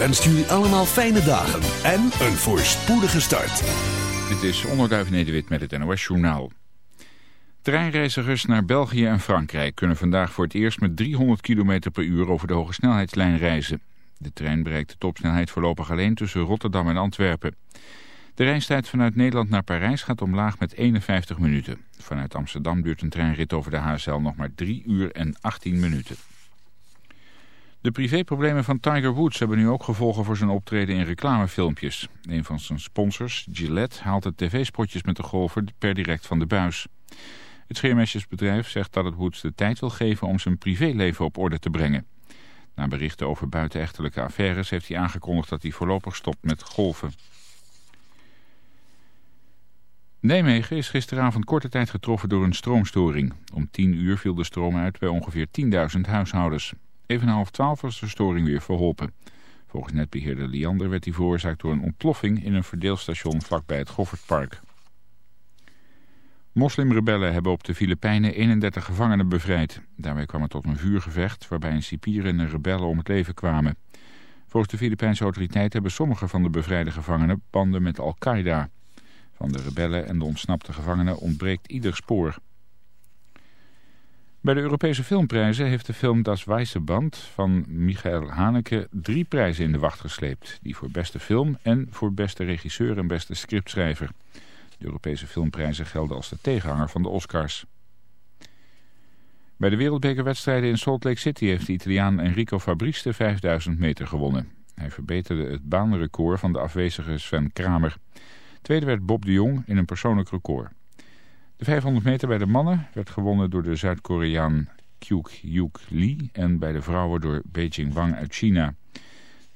Wenst jullie allemaal fijne dagen en een voorspoedige start. Dit is Onderduif Nederwit met het NOS Journaal. Treinreizigers naar België en Frankrijk kunnen vandaag voor het eerst met 300 km per uur over de hoge snelheidslijn reizen. De trein bereikt de topsnelheid voorlopig alleen tussen Rotterdam en Antwerpen. De reistijd vanuit Nederland naar Parijs gaat omlaag met 51 minuten. Vanuit Amsterdam duurt een treinrit over de HSL nog maar 3 uur en 18 minuten. De privéproblemen van Tiger Woods hebben nu ook gevolgen voor zijn optreden in reclamefilmpjes. Een van zijn sponsors, Gillette, haalt de tv-spotjes met de golfer per direct van de buis. Het scheermesjesbedrijf zegt dat het Woods de tijd wil geven om zijn privéleven op orde te brengen. Na berichten over buitenechtelijke affaires heeft hij aangekondigd dat hij voorlopig stopt met golven. Nijmegen is gisteravond korte tijd getroffen door een stroomstoring. Om 10 uur viel de stroom uit bij ongeveer 10.000 huishoudens. Even na half twaalf was de storing weer verholpen. Volgens netbeheerder Liander werd die veroorzaakt door een ontploffing in een verdeelstation vlakbij het Goffertpark. Moslimrebellen hebben op de Filipijnen 31 gevangenen bevrijd. Daarbij kwam het tot een vuurgevecht waarbij een cipier en een rebellen om het leven kwamen. Volgens de Filipijnse autoriteiten hebben sommige van de bevrijde gevangenen banden met Al-Qaeda. Van de rebellen en de ontsnapte gevangenen ontbreekt ieder spoor. Bij de Europese filmprijzen heeft de film Das Weisse Band van Michael Haneke drie prijzen in de wacht gesleept. Die voor beste film en voor beste regisseur en beste scriptschrijver. De Europese filmprijzen gelden als de tegenhanger van de Oscars. Bij de wereldbekerwedstrijden in Salt Lake City heeft de Italiaan Enrico Fabrice de 5000 meter gewonnen. Hij verbeterde het baanrecord van de afwezige Sven Kramer. Tweede werd Bob de Jong in een persoonlijk record. De 500 meter bij de mannen werd gewonnen door de Zuid-Koreaan Kyuk Yuk Lee en bij de vrouwen door Beijing Wang uit China.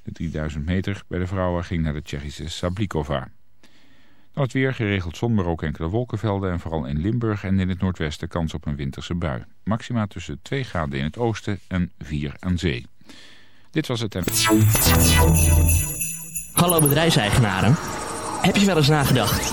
De 3000 meter bij de vrouwen ging naar de Tsjechische Sablikova. Dan het weer geregeld zon, maar ook enkele wolkenvelden en vooral in Limburg en in het noordwesten kans op een winterse bui. Maxima tussen 2 graden in het oosten en 4 aan zee. Dit was het en... Hallo bedrijfseigenaren. Heb je wel eens nagedacht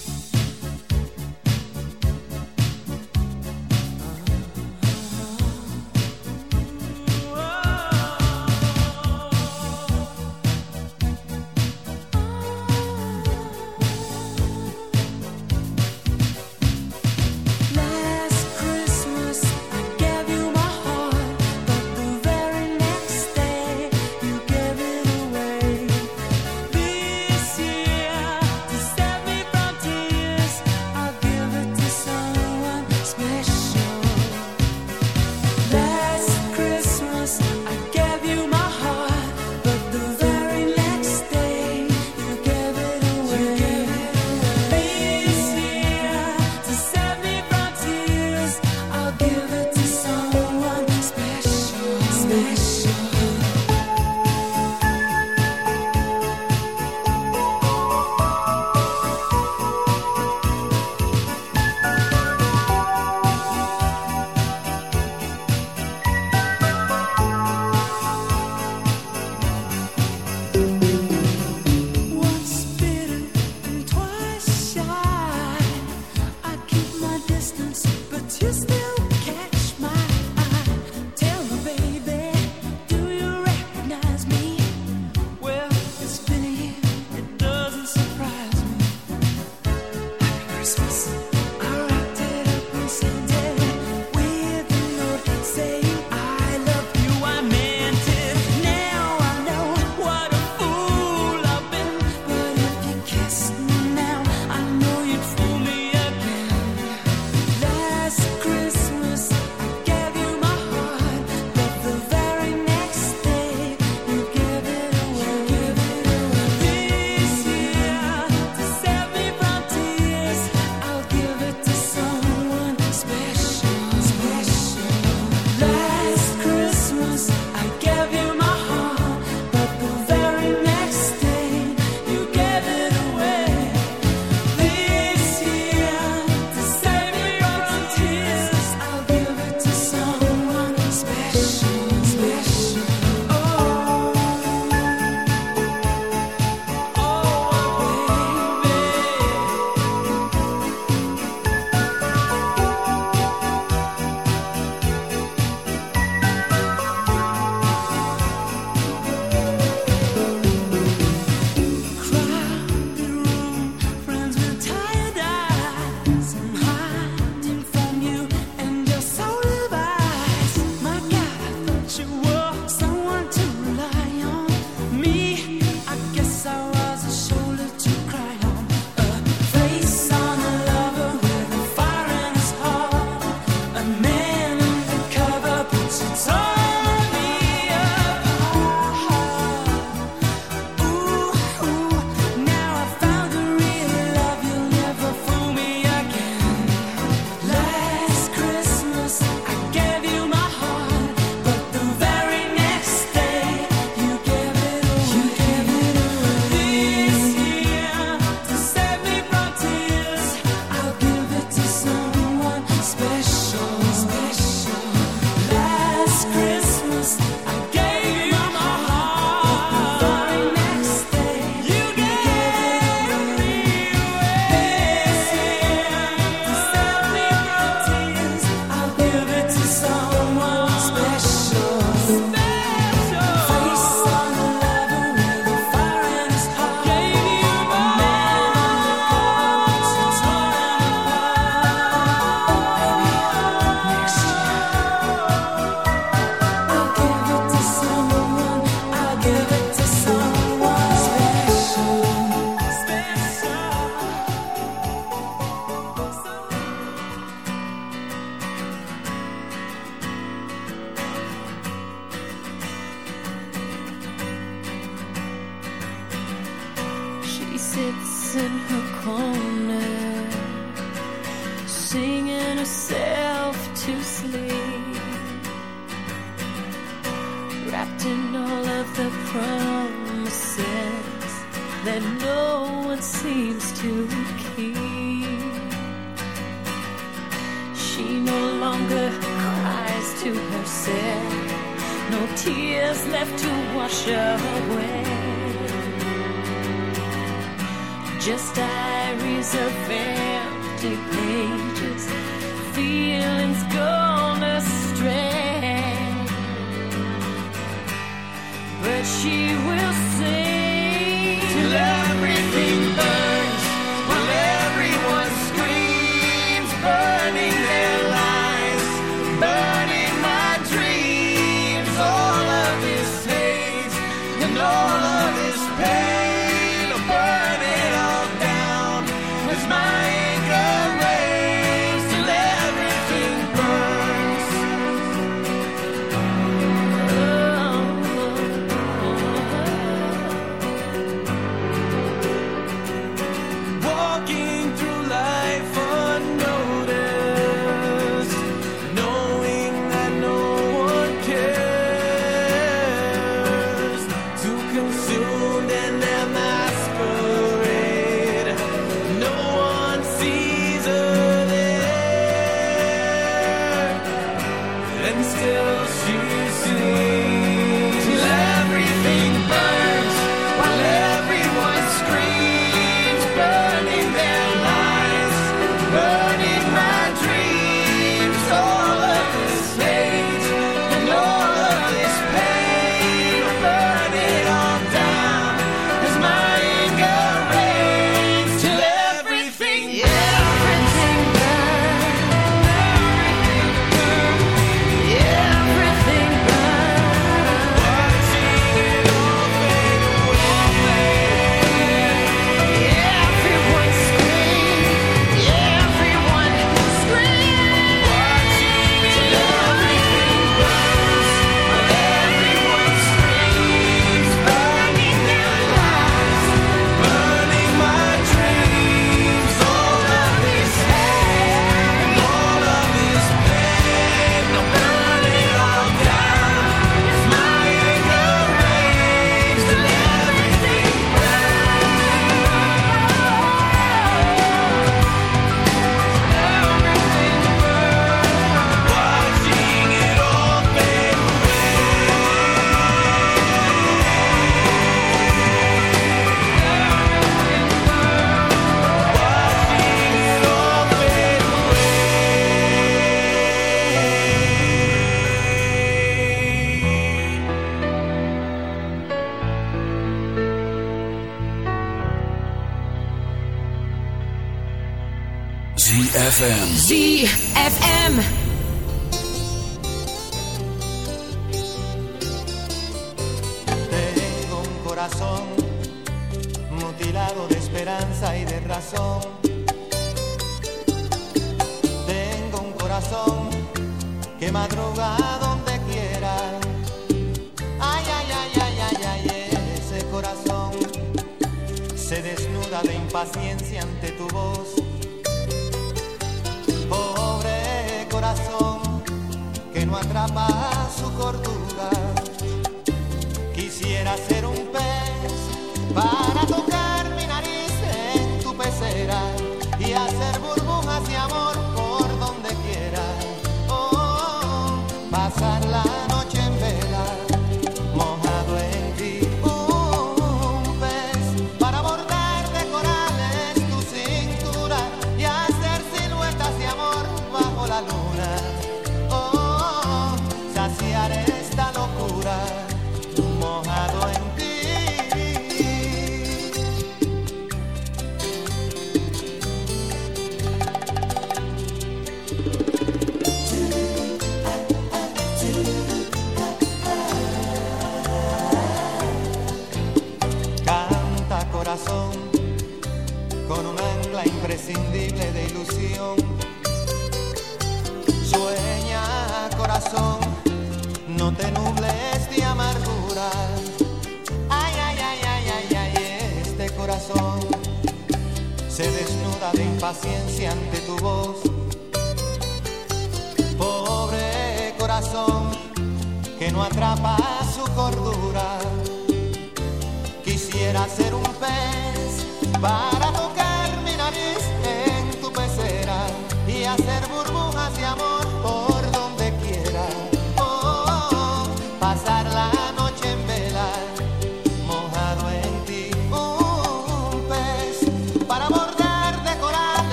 She no longer cries to herself, no tears left to wash away. Just diaries of empty pages, feelings gone astray. But she will sing till everything burns.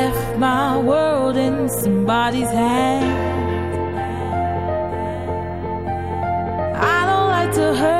left my world in somebody's hands. I don't like to hurt.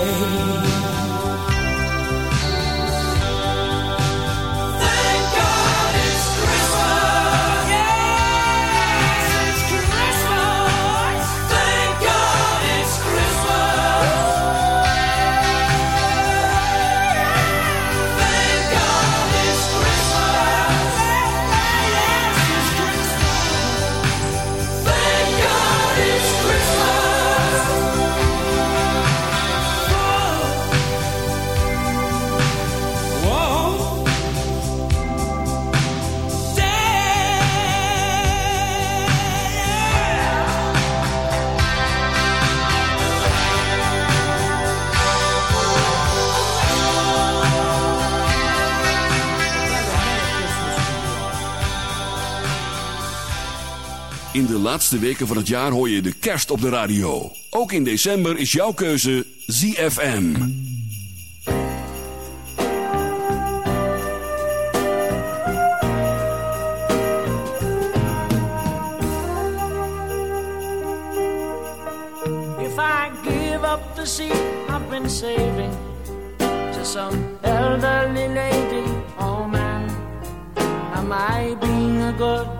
away. laatste weken van het jaar hoor je de kerst op de radio. Ook in december is jouw keuze ZFM. If I give up the seat I've been saving To some elderly lady, oh man Am I being a good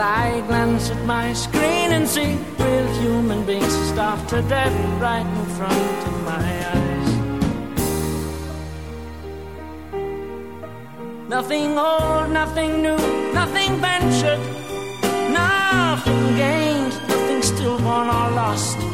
I glance at my screen and see real human beings starved to death right in front of my eyes? Nothing old, nothing new, nothing ventured, nothing gained, nothing stillborn or lost.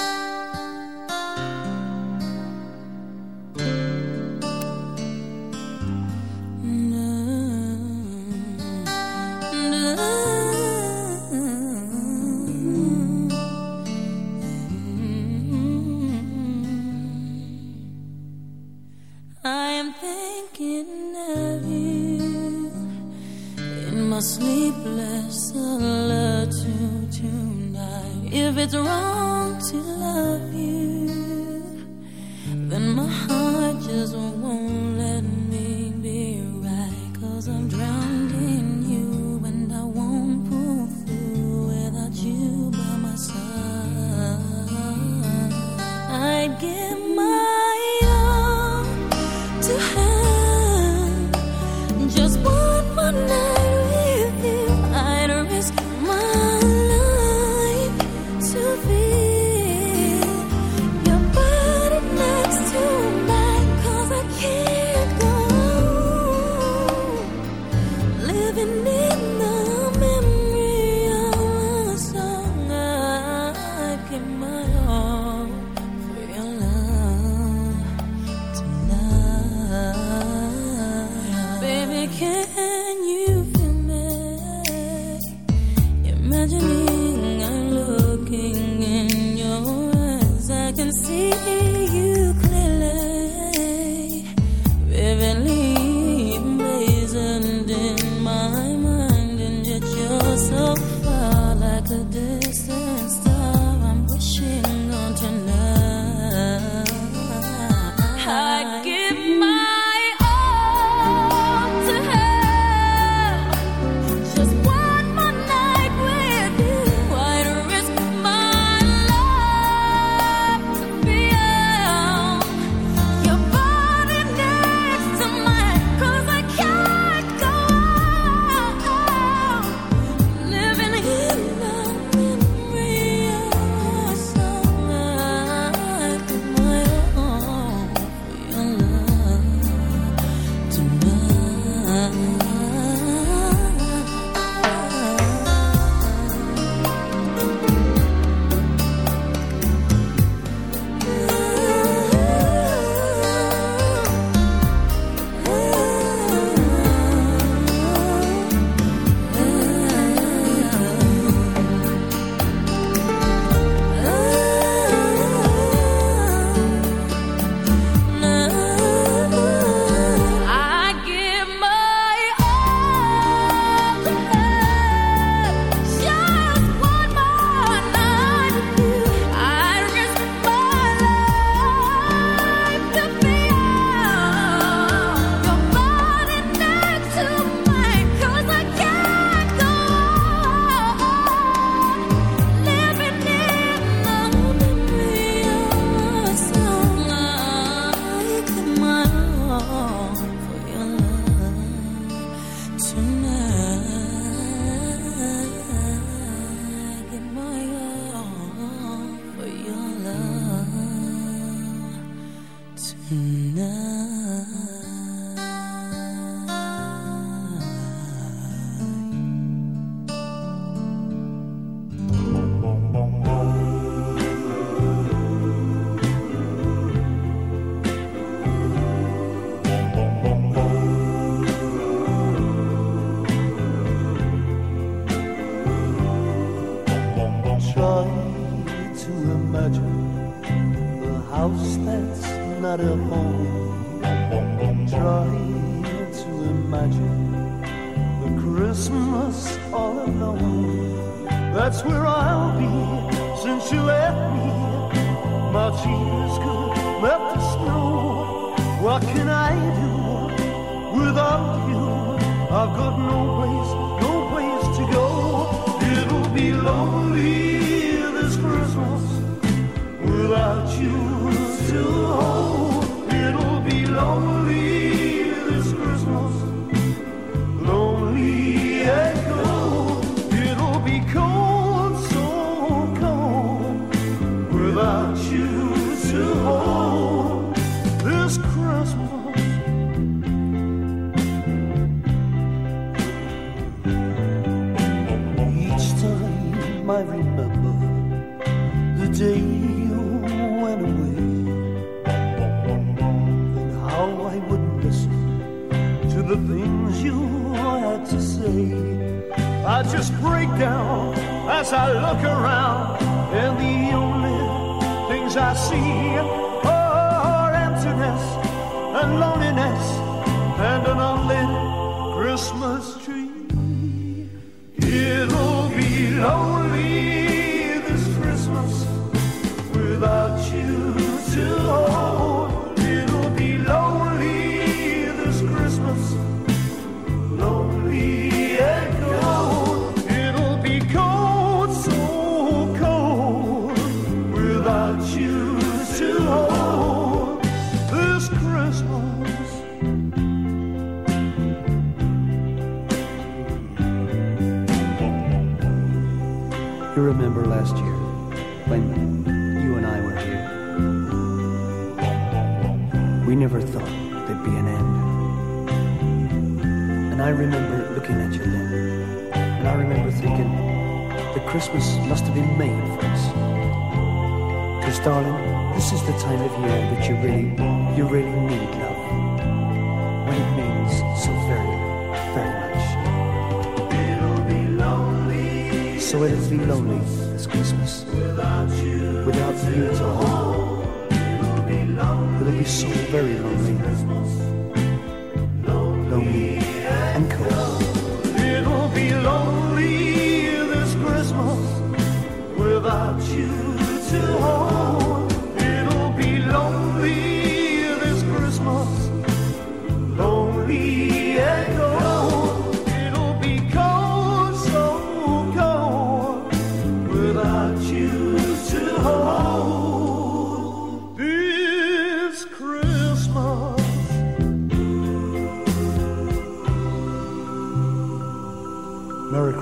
so very lonely.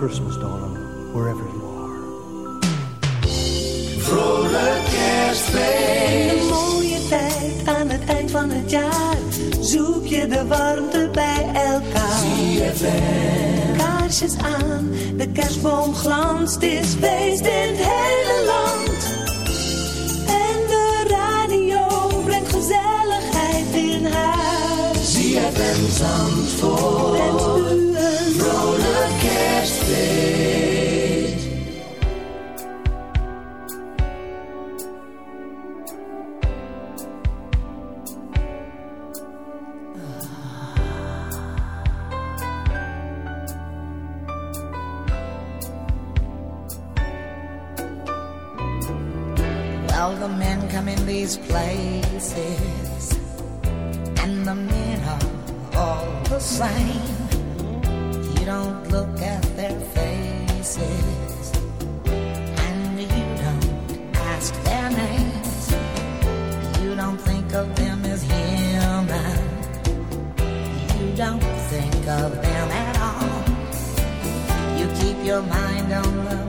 Christmas, Donna, wherever you are. Vrolijk kerstfeest. Een mooie tijd aan het eind van het jaar. Zoek je de warmte bij elkaar. ZFM. Kaarsjes aan, de kerstboom glanst. is feest in het hele land. En de radio brengt gezelligheid in huis. ZFM Zandvoort. your mind on love.